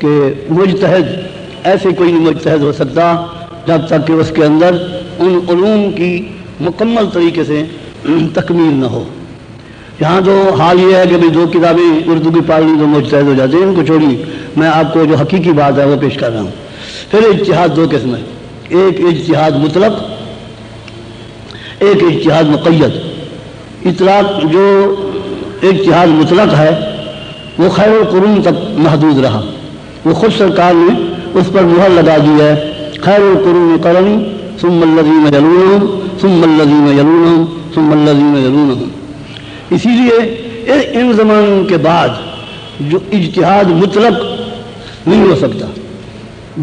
کہ مجتہد، ایسے کوئی نہیں مجتہد ہو سکتا جب تک کہ اس کے اندر ان علوم کی مکمل طریقے سے تکمیل نہ ہو۔ یہاں تو حال یہ ہے کہ بھائی دو کتابیں اردو کی پڑھ لی تو مجتہد ہو جاتے ہیں، ان کو چھوڑی میں آپ کو جو حقیقی بات ہے وہ پیش کر رہا ہوں۔ پھر اجتہاد دو قسم ہے ایک اجتہاد مطلق، ایک اجتہاد مقید۔ اطلاق جو اجتہاد مطلق ہے، وہ خیر القرون تک محدود رہا۔ وہ خود سرکار نے اس پر مہر لگا دی ہے۔ خیر القرون کرنی ثم الذین یلونہم، ثم الذین یلونہم، ثم الذین یلونہم۔ اسی لیے ان زمانوں کے بعد جو اجتہاد مطلق نہیں ہو سکتا،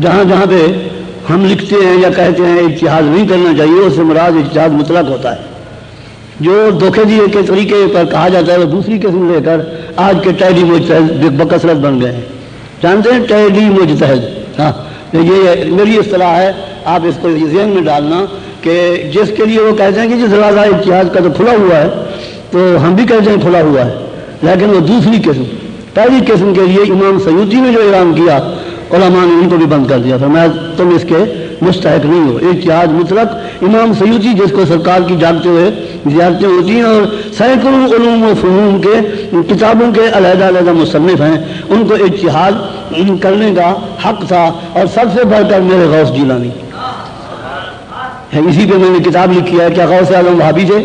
جہاں جہاں پہ ہم لکھتے ہیں یا کہتے ہیں اجتہاد نہیں کرنا چاہیے، اس سے مراد اجتہاد مطلق ہوتا ہے۔ جو دھوکے دیے کے طریقے پر کہا جاتا ہے، وہ دوسری قسم لے کر آج کے ٹیڈی مجتہد بکثرت بن گئے ہیں۔ جانتے ہیں ٹیڈی مجتہد ہاں. یہ میری اصطلاح ہے. آپ اس کو ذہن میں ڈالنا کہ جس کے لیے وہ کہتے ہیں کہ جس دروازہ اتحاد کا تو کھلا ہوا ہے، تو ہم بھی کہتے ہیں کھلا ہوا ہے، لیکن وہ دوسری قسم. پہلی قسم کے لیے امام سیودی نے جو اعلان کیا، علماء نے ان کو بھی بند کر دیا تھا. میں تم اس کے مستحق نہیں ہو. اتحاد مطلق امام سیودی جس کو سرکار کی جانتے ہوئے زیارتیں ہوتی ہیں اور سینکڑوں علوم و فنون کے کتابوں کے علیحدہ علیحدہ مصنف ہیں، ان کو اتحاد کرنے کا حق تھا اور سب سے بڑھ کر میرے غوث جیلانی۔ اسی پہ میں نے کتاب لکھی ہے، کیا غوث اعظم بھابھی تھے؟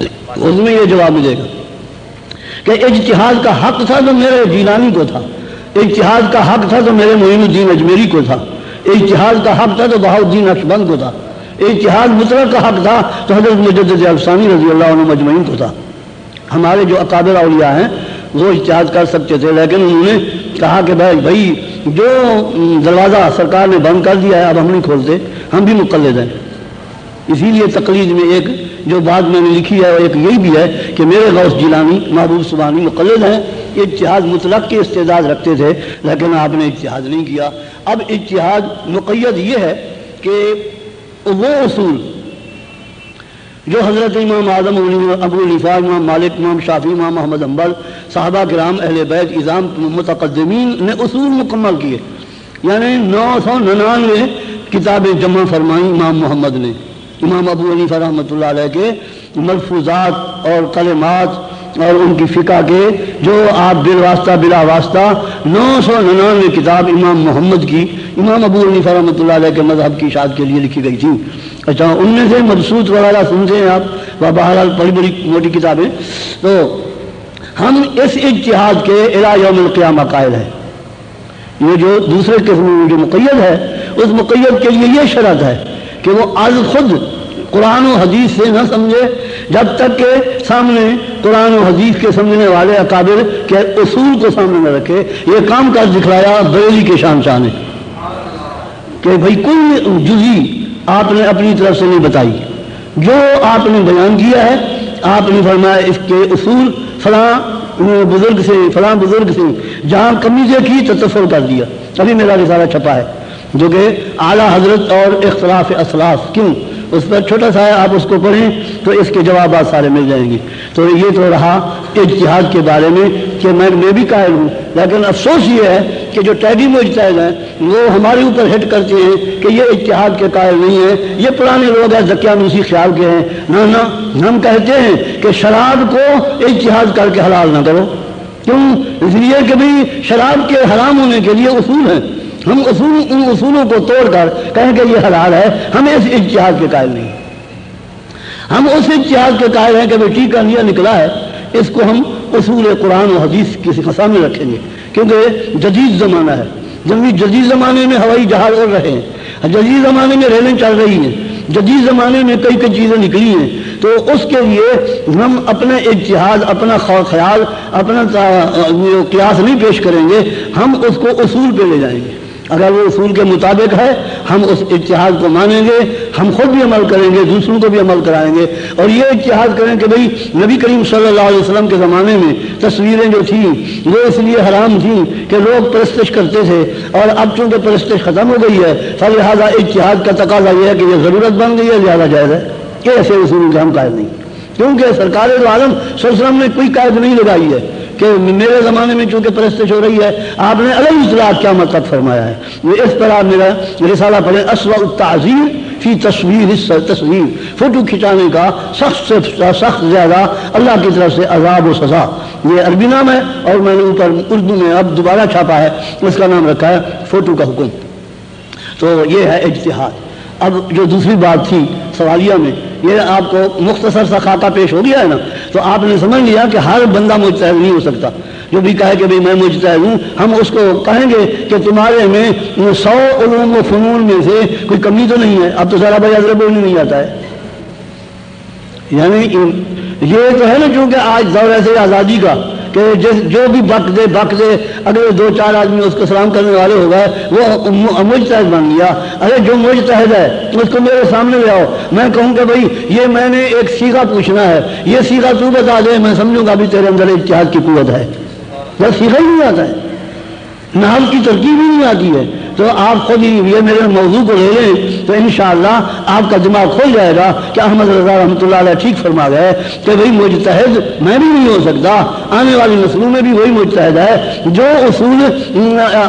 اس میں یہ جواب ملے گا کہ اجتہاد کا حق تھا تو میرے جیلانی کو تھا، اجتہاد کا حق تھا تو میرے معین الدین اجمیری کو تھا، اجتہاد کا حق تھا تو بہاؤدین اکشبند کو تھا اتحاد مطلق کا حق تھا تو حضرت مجدد افسانی رضی اللہ عنہ مجمعین کو تھا۔ ہمارے جو اقابر اولیاء ہیں، وہ اتحاد کر سکتے تھے، لیکن انہوں نے کہا کہ بھائی بھائی، جو دروازہ سرکار نے بند کر دیا ہے، اب ہم نہیں کھولتے، ہم بھی مقلد ہیں۔ اسی لیے تقلید میں ایک جو بات میں نے لکھی ہے ایک یہی بھی ہے کہ میرے غوث جیلانی، محبوب سبانی مقلد ہیں اتحاد مطلق کے استعداد رکھتے تھے، لیکن آپ نے اتحاد نہیں کیا۔ اب اتحاد مقید یہ ہے کہ وہ اصول جو حضرت امام اعظم ابو الفا امام مالک، امام شافی امام محمد امبر صحابہ کرام، اہل بیت اظام متقدمین نے اصول مکمل کیے۔ یعنی نو سو ننانوے کتابیں جمع فرمائیں امام محمد نے۔ امام ابو علیفہ رحمۃ اللہ علیہ کے ملفوظات اور کلمات اور ان کی فقہ کے جو آپ بال واسطہ، بلا واسطہ نو سو ننانوے کتاب امام محمد کی، امام ابو علیفہ رحمۃ اللہ علیہ کے مذہب کی اشاعت کے لیے لکھی گئی تھی۔ اچھا ان میں سے مبسوط وغیرہ سنتے ہیں آپ وہ بہرحال بڑی بڑی موٹی کتابیں۔ تو ہم اس اتحاد کے الہ یوم القیامہ قائل ہیں۔ یہ جو دوسرے قسم میں جو مقید ہے، اس مقید کے لیے یہ شرط ہے کہ وہ آج خود قرآن و حدیث سے نہ سمجھے، جب تک کہ سامنے قرآن و حدیث کے سمجھنے والے اکابر کے اصول کو سامنے نہ رکھے۔ یہ کام کر دکھلایا بریلی کے شان شاہ نے کہ بھائی کوئی جزی آپ نے اپنی طرف سے نہیں بتائی۔ جو آپ نے بیان کیا ہے، آپ نے فرمایا اس کے اصول فلاں بزرگ سے، فلاں بزرگ سے جہاں کمی دیکھی تو تصور کر دیا ابھی میرا رسالہ چھپا ہے۔ جو کہ اعلیٰ حضرت اور اختلاف اسلاف کیوں؟ اس پر چھوٹا سا ہے، آپ اس کو پڑھیں تو اس کے جوابات سارے مل جائیں گے۔ تو یہ تو رہا اتحاد کے بارے میں کہ میں میں بھی قائل ہوں۔ لیکن افسوس یہ ہے کہ جو ٹیڈی مجتہد ہیں، وہ ہمارے اوپر ہٹ کرتے ہیں کہ یہ اتحاد کے قائل نہیں ہیں۔ یہ پرانے لوگ ہیں زکیہ اسی خیال کے ہیں۔ نہ نہ، ہم کہتے ہیں کہ شراب کو اتحاد کر کے حلال نہ کرو۔ کیوں؟ اس لیے کہ بھائی شراب کے حرام ہونے کے لیے اصول ہیں۔ ہم اصول ان اصولوں کو توڑ کر کہیں کہ یہ حلال ہے ہم اس اتحاد کے قائل نہیں۔ ہم اس اتحاد کے قائل ہیں کہ بھائی ٹیکا لیا نکلا ہے، اس کو ہم اصول قرآن و حدیث کسی سامنے رکھیں گے۔ کیونکہ جدید زمانہ ہے۔ جب جدید زمانے میں ہوائی جہاز اڑ رہے ہیں جدید زمانے میں ریلیں چل رہی ہیں، جدید زمانے میں کئی کئی چیزیں نکلی ہیں، تو اس کے لیے ہم اپنا اتحاد اپنا خیال، اپنا قیاس نہیں پیش کریں گے۔ ہم اس کو اصول پہ لے جائیں گے۔ اگر وہ اصول کے مطابق ہے، ہم اس اتحاد کو مانیں گے، ہم خود بھی عمل کریں گے، دوسروں کو بھی عمل کرائیں گے۔ اور یہ اتحاد کریں کہ بھئی نبی کریم صلی اللہ علیہ وسلم کے زمانے میں تصویریں جو تھیں، وہ اس لیے حرام تھیں کہ لوگ پرستش کرتے تھے۔ اور اب چونکہ پرستش ختم ہو گئی ہے فلحاظہ اتحاد کا تقاضا یہ ہے کہ یہ ضرورت بن گئی ہے، زیادہ جائز ہے۔ کہ ایسے اصول کے ہم قائد نہیں۔ کیونکہ سرکار عالم صلی اللہ علیہ وسلم نے کوئی قائد نہیں لگائی ہے۔ کہ میرے زمانے میں چونکہ پرستش ہو رہی ہے، آپ نے الگ اطلاع کیا مطلب فرمایا ہے؟ اس طرح میرا رسالہ پڑھے اسوا تعظیم فی تصویر تصویر فوٹو کھنچانے کا سخت سے سخت زیادہ اللہ کی طرف سے عذاب و سزا۔ یہ عربی نام ہے اور میں نے اوپر اردو میں اب دوبارہ چھاپا ہے، اس کا نام رکھا ہے فوٹو کا حکم۔ تو یہ ہے اجتہاد۔ اب جو دوسری بات تھی سوالیہ میں یہ آپ کو مختصر سا خاکہ پیش ہو گیا ہے نا، تو آپ نے سمجھ لیا کہ ہر بندہ مجتہد نہیں ہو سکتا۔ جو بھی کہے کہ بھئی میں مجتہد ہوں، ہم اس کو کہیں گے کہ تمہارے میں سو علوم و فنون میں سے کوئی کمی تو نہیں ہے۔ اب تو سارا بھائی حضرت بولنے نہیں آتا ہے۔ یعنی یہ تو ہے نا، چونکہ آج دور ایسے آزادی کا کہ جس جو بھی بک دے بک دے اگر دو چار آدمی اس کو سلام کرنے والے ہو گئے، وہ مجتحد بن گیا۔ ارے، جو مجتحد ہے، اس کو میرے سامنے لے آؤ۔ میں کہوں کہ بھائی، یہ میں نے ایک سیکھا پوچھنا ہے۔ یہ سیکھا تو بتا دے، میں سمجھوں گا ابھی تیرے اندر اتحاد کی قوت ہے۔ بس سیکھا ہی نہیں آتا ہے۔ نام کی ترکیب ہی نہیں آتی ہے۔ تو آپ خود ہی یہ میرے موضوع کو لے لیں۔ تو انشاءاللہ آپ کا دماغ کھل جائے گا کہ احمد رضا رحمۃ اللہ علیہ ٹھیک فرما گئے کہ بھائی مجتہد میں بھی نہیں ہو سکتا، آنے والی نسلوں میں بھی وہی مجتہد ہے جو اصول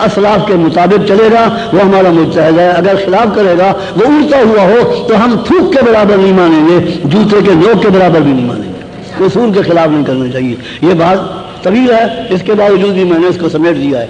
اسلاف کے مطابق چلے گا، وہ ہمارا مجتہد ہے۔ اگر خلاف کرے گا، وہ اڑتا ہوا ہو تو ہم تھوک کے برابر نہیں مانیں گے، جوتے کے لوگ کے برابر بھی نہیں مانیں گے۔ اصول کے خلاف نہیں کرنا چاہیے۔ یہ بات طویل ہے، اس کے باوجود بھی میں نے اس کو سمیٹ دیا ہے۔